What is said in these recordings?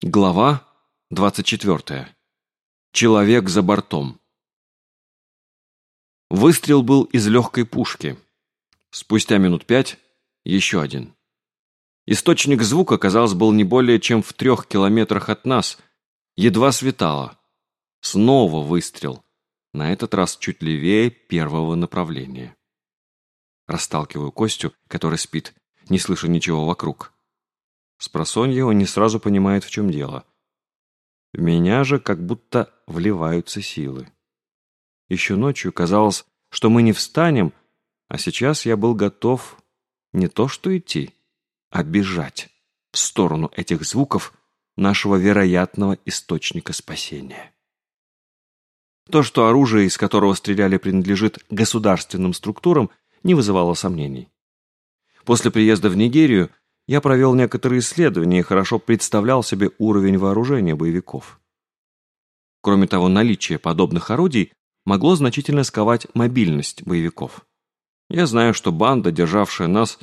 Глава 24. Человек за бортом. Выстрел был из легкой пушки. Спустя минут пять еще один. Источник звука, казалось, был не более чем в трех километрах от нас. Едва светало. Снова выстрел. На этот раз чуть левее первого направления. Расталкиваю Костю, который спит, не слыша ничего вокруг. Спросонья он не сразу понимает, в чем дело. В меня же как будто вливаются силы. Еще ночью казалось, что мы не встанем, а сейчас я был готов не то что идти, а бежать в сторону этих звуков нашего вероятного источника спасения. То, что оружие, из которого стреляли, принадлежит государственным структурам, не вызывало сомнений. После приезда в Нигерию я провел некоторые исследования и хорошо представлял себе уровень вооружения боевиков. Кроме того, наличие подобных орудий могло значительно сковать мобильность боевиков. Я знаю, что банда, державшая нас,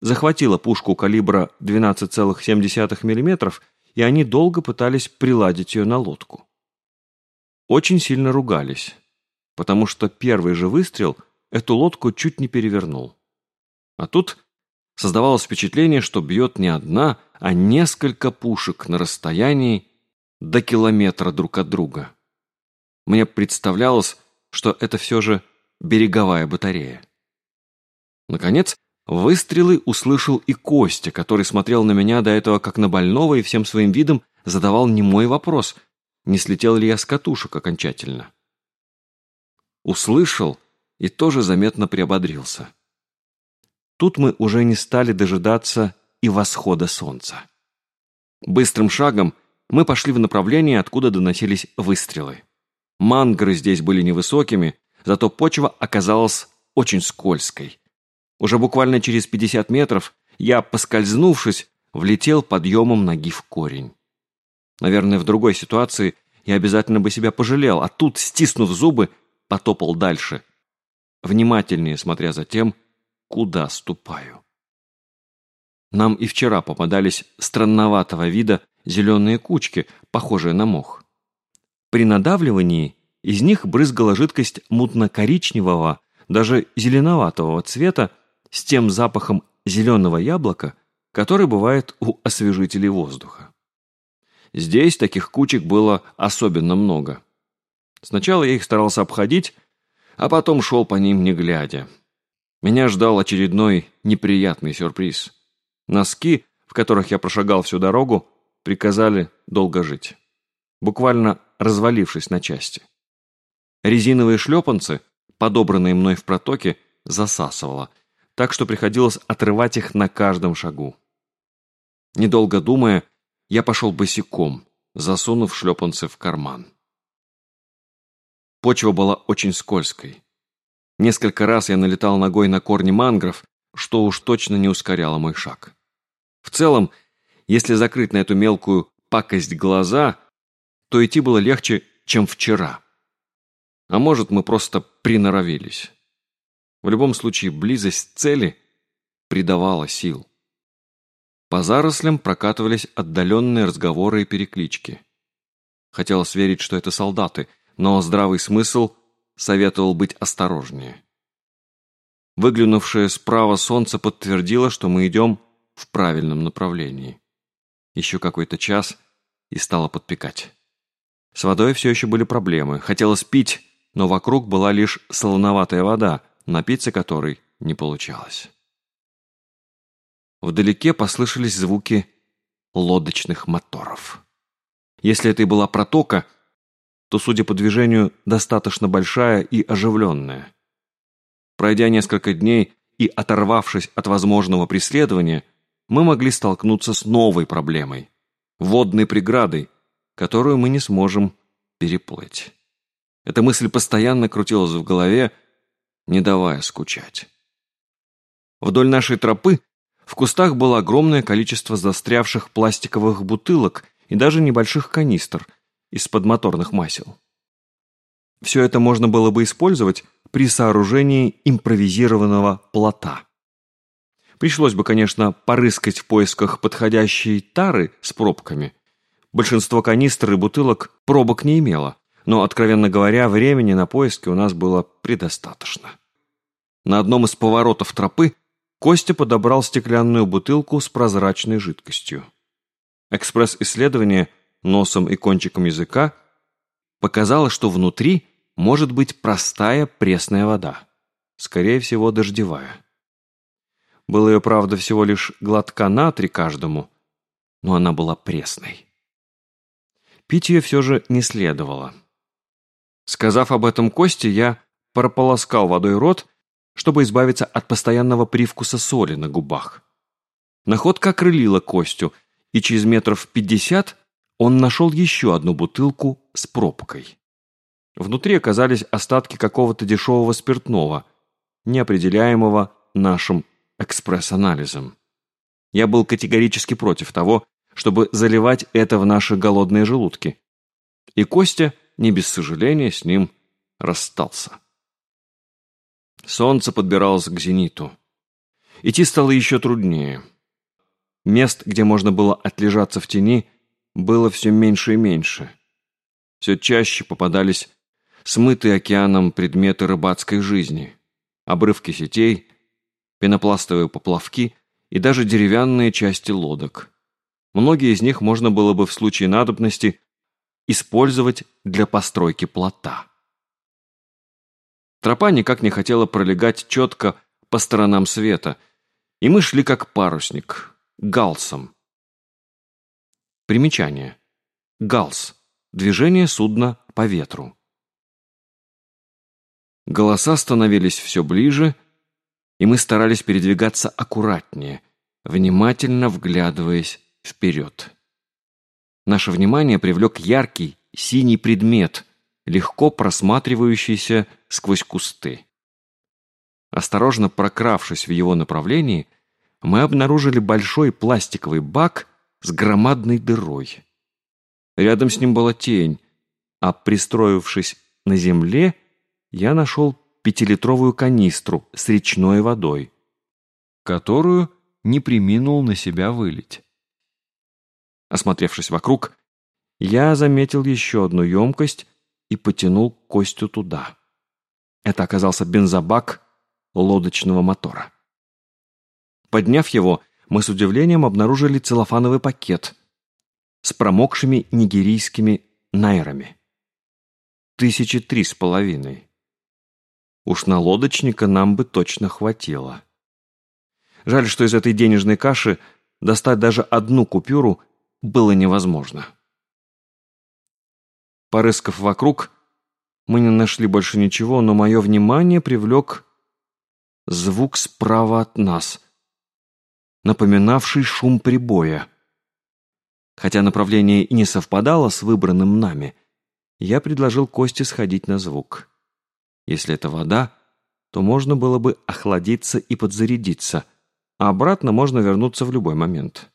захватила пушку калибра 12,7 мм, и они долго пытались приладить ее на лодку. Очень сильно ругались, потому что первый же выстрел эту лодку чуть не перевернул. А тут Создавалось впечатление, что бьет не одна, а несколько пушек на расстоянии до километра друг от друга. Мне представлялось, что это все же береговая батарея. Наконец, выстрелы услышал и Костя, который смотрел на меня до этого как на больного и всем своим видом задавал немой вопрос, не слетел ли я с катушек окончательно. Услышал и тоже заметно приободрился. Тут мы уже не стали дожидаться и восхода солнца. Быстрым шагом мы пошли в направлении, откуда доносились выстрелы. Мангры здесь были невысокими, зато почва оказалась очень скользкой. Уже буквально через 50 метров я, поскользнувшись, влетел подъемом ноги в корень. Наверное, в другой ситуации я обязательно бы себя пожалел, а тут, стиснув зубы, потопал дальше, внимательнее смотря за тем, куда ступаю. Нам и вчера попадались странноватого вида зеленые кучки, похожие на мох. При надавливании из них брызгала жидкость мутно-коричневого, даже зеленоватого цвета с тем запахом зеленого яблока, который бывает у освежителей воздуха. Здесь таких кучек было особенно много. Сначала я их старался обходить, а потом шел по ним не глядя. Меня ждал очередной неприятный сюрприз. Носки, в которых я прошагал всю дорогу, приказали долго жить. Буквально развалившись на части. Резиновые шлепанцы, подобранные мной в протоке, засасывало, так что приходилось отрывать их на каждом шагу. Недолго думая, я пошел босиком, засунув шлепанцы в карман. Почва была очень скользкой. Несколько раз я налетал ногой на корни мангров, что уж точно не ускоряло мой шаг. В целом, если закрыть на эту мелкую пакость глаза, то идти было легче, чем вчера. А может, мы просто приноровились. В любом случае, близость цели придавала сил. По зарослям прокатывались отдаленные разговоры и переклички. Хотелось верить, что это солдаты, но здравый смысл советовал быть осторожнее. Выглянувшее справа солнце подтвердило, что мы идем в правильном направлении. Еще какой-то час и стало подпекать. С водой все еще были проблемы. Хотелось пить, но вокруг была лишь солоноватая вода, напиться которой не получалось. Вдалеке послышались звуки лодочных моторов. Если это и была протока, то, судя по движению, достаточно большая и оживленная. Пройдя несколько дней и оторвавшись от возможного преследования, мы могли столкнуться с новой проблемой – водной преградой, которую мы не сможем переплыть. Эта мысль постоянно крутилась в голове, не давая скучать. Вдоль нашей тропы в кустах было огромное количество застрявших пластиковых бутылок и даже небольших канистр – из-под моторных масел. Все это можно было бы использовать при сооружении импровизированного плота. Пришлось бы, конечно, порыскать в поисках подходящей тары с пробками. Большинство канистр и бутылок пробок не имело, но, откровенно говоря, времени на поиски у нас было предостаточно. На одном из поворотов тропы Костя подобрал стеклянную бутылку с прозрачной жидкостью. Экспресс-исследование носом и кончиком языка показало, что внутри может быть простая пресная вода, скорее всего, дождевая. Было ее, правда, всего лишь глотка натрий каждому, но она была пресной. Пить ее все же не следовало. Сказав об этом Косте, я прополоскал водой рот чтобы избавиться от постоянного привкуса соли на губах. Находка окрылила Костю, и через метров пятьдесят он нашел еще одну бутылку с пробкой. Внутри оказались остатки какого-то дешевого спиртного, неопределяемого нашим экспресс-анализом. Я был категорически против того, чтобы заливать это в наши голодные желудки. И Костя, не без сожаления, с ним расстался. Солнце подбиралось к зениту. Идти стало еще труднее. Мест, где можно было отлежаться в тени, было все меньше и меньше. Все чаще попадались смытые океаном предметы рыбацкой жизни. Обрывки сетей, пенопластовые поплавки и даже деревянные части лодок. Многие из них можно было бы в случае надобности использовать для постройки плота. Тропа никак не хотела пролегать четко по сторонам света, и мы шли как парусник, галсом. Примечание. Галс. Движение судна по ветру. Голоса становились все ближе, и мы старались передвигаться аккуратнее, внимательно вглядываясь вперед. Наше внимание привлек яркий синий предмет, легко просматривающийся сквозь кусты. Осторожно прокравшись в его направлении, мы обнаружили большой пластиковый бак с громадной дырой. Рядом с ним была тень, а пристроившись на земле, я нашел пятилитровую канистру с речной водой, которую не приминул на себя вылить. Осмотревшись вокруг, я заметил еще одну емкость и потянул Костю туда. Это оказался бензобак лодочного мотора. Подняв его, мы с удивлением обнаружили целлофановый пакет с промокшими нигерийскими найрами. Тысячи три с половиной. Уж на лодочника нам бы точно хватило. Жаль, что из этой денежной каши достать даже одну купюру было невозможно. Порыскав вокруг, мы не нашли больше ничего, но мое внимание привлек звук справа от нас, напоминавший шум прибоя. Хотя направление и не совпадало с выбранным нами, я предложил Косте сходить на звук. Если это вода, то можно было бы охладиться и подзарядиться, а обратно можно вернуться в любой момент.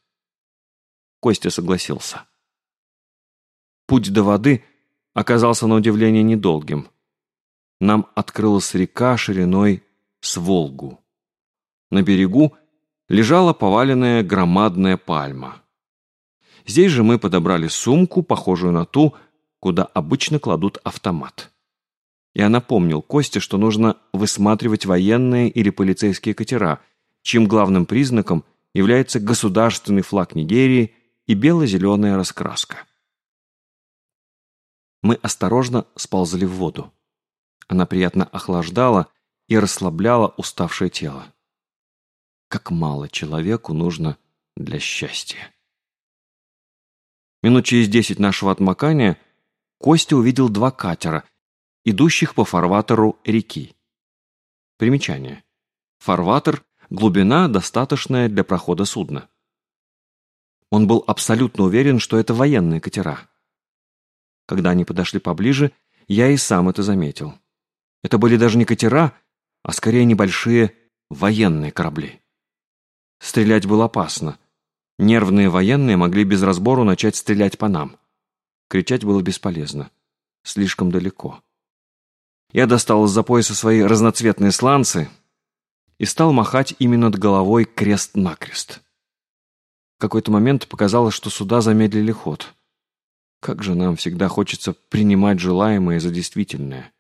Костя согласился. Путь до воды — оказался на удивление недолгим. Нам открылась река шириной с Волгу. На берегу лежала поваленная громадная пальма. Здесь же мы подобрали сумку, похожую на ту, куда обычно кладут автомат. Я напомнил Косте, что нужно высматривать военные или полицейские катера, чьим главным признаком является государственный флаг Нигерии и бело-зеленая раскраска. Мы осторожно сползли в воду. Она приятно охлаждала и расслабляла уставшее тело. Как мало человеку нужно для счастья. Минут через десять нашего отмокания Костя увидел два катера, идущих по фарватеру реки. Примечание. Фарватер – глубина, достаточная для прохода судна. Он был абсолютно уверен, что это военные катера. Когда они подошли поближе, я и сам это заметил. Это были даже не катера, а скорее небольшие военные корабли. Стрелять было опасно. Нервные военные могли без разбору начать стрелять по нам. Кричать было бесполезно. Слишком далеко. Я достал из-за пояса свои разноцветные сланцы и стал махать ими над головой крест-накрест. В какой-то момент показалось, что суда замедлили ход. Как же нам всегда хочется принимать желаемое за действительное.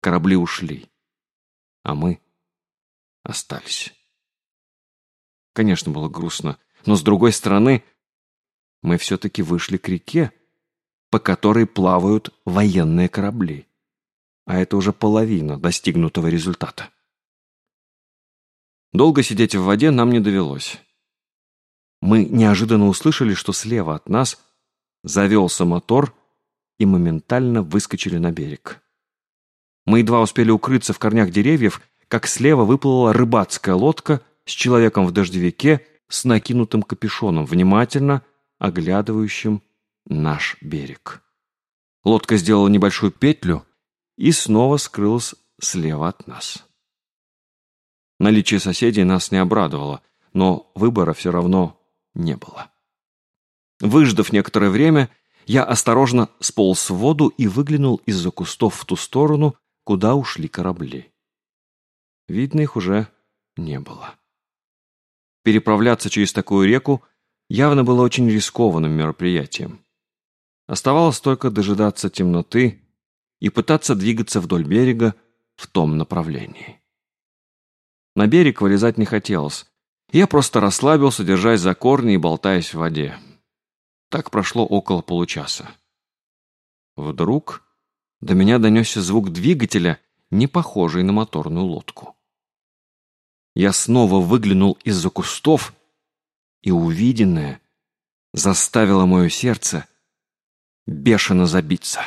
Корабли ушли, а мы остались. Конечно, было грустно, но с другой стороны, мы все-таки вышли к реке, по которой плавают военные корабли. А это уже половина достигнутого результата. Долго сидеть в воде нам не довелось. Мы неожиданно услышали, что слева от нас завелся мотор и моментально выскочили на берег. Мы едва успели укрыться в корнях деревьев, как слева выплыла рыбацкая лодка с человеком в дождевике с накинутым капюшоном, внимательно оглядывающим наш берег. Лодка сделала небольшую петлю и снова скрылась слева от нас. Наличие соседей нас не обрадовало, но выбора все равно не было. Выждав некоторое время, я осторожно сполз в воду и выглянул из-за кустов в ту сторону, куда ушли корабли. Видно, их уже не было. Переправляться через такую реку явно было очень рискованным мероприятием. Оставалось только дожидаться темноты и пытаться двигаться вдоль берега в том направлении. На берег вылезать не хотелось. Я просто расслабился, держась за корни и болтаясь в воде. Так прошло около получаса. Вдруг до меня донесся звук двигателя, не похожий на моторную лодку. Я снова выглянул из-за кустов, и увиденное заставило мое сердце бешено забиться.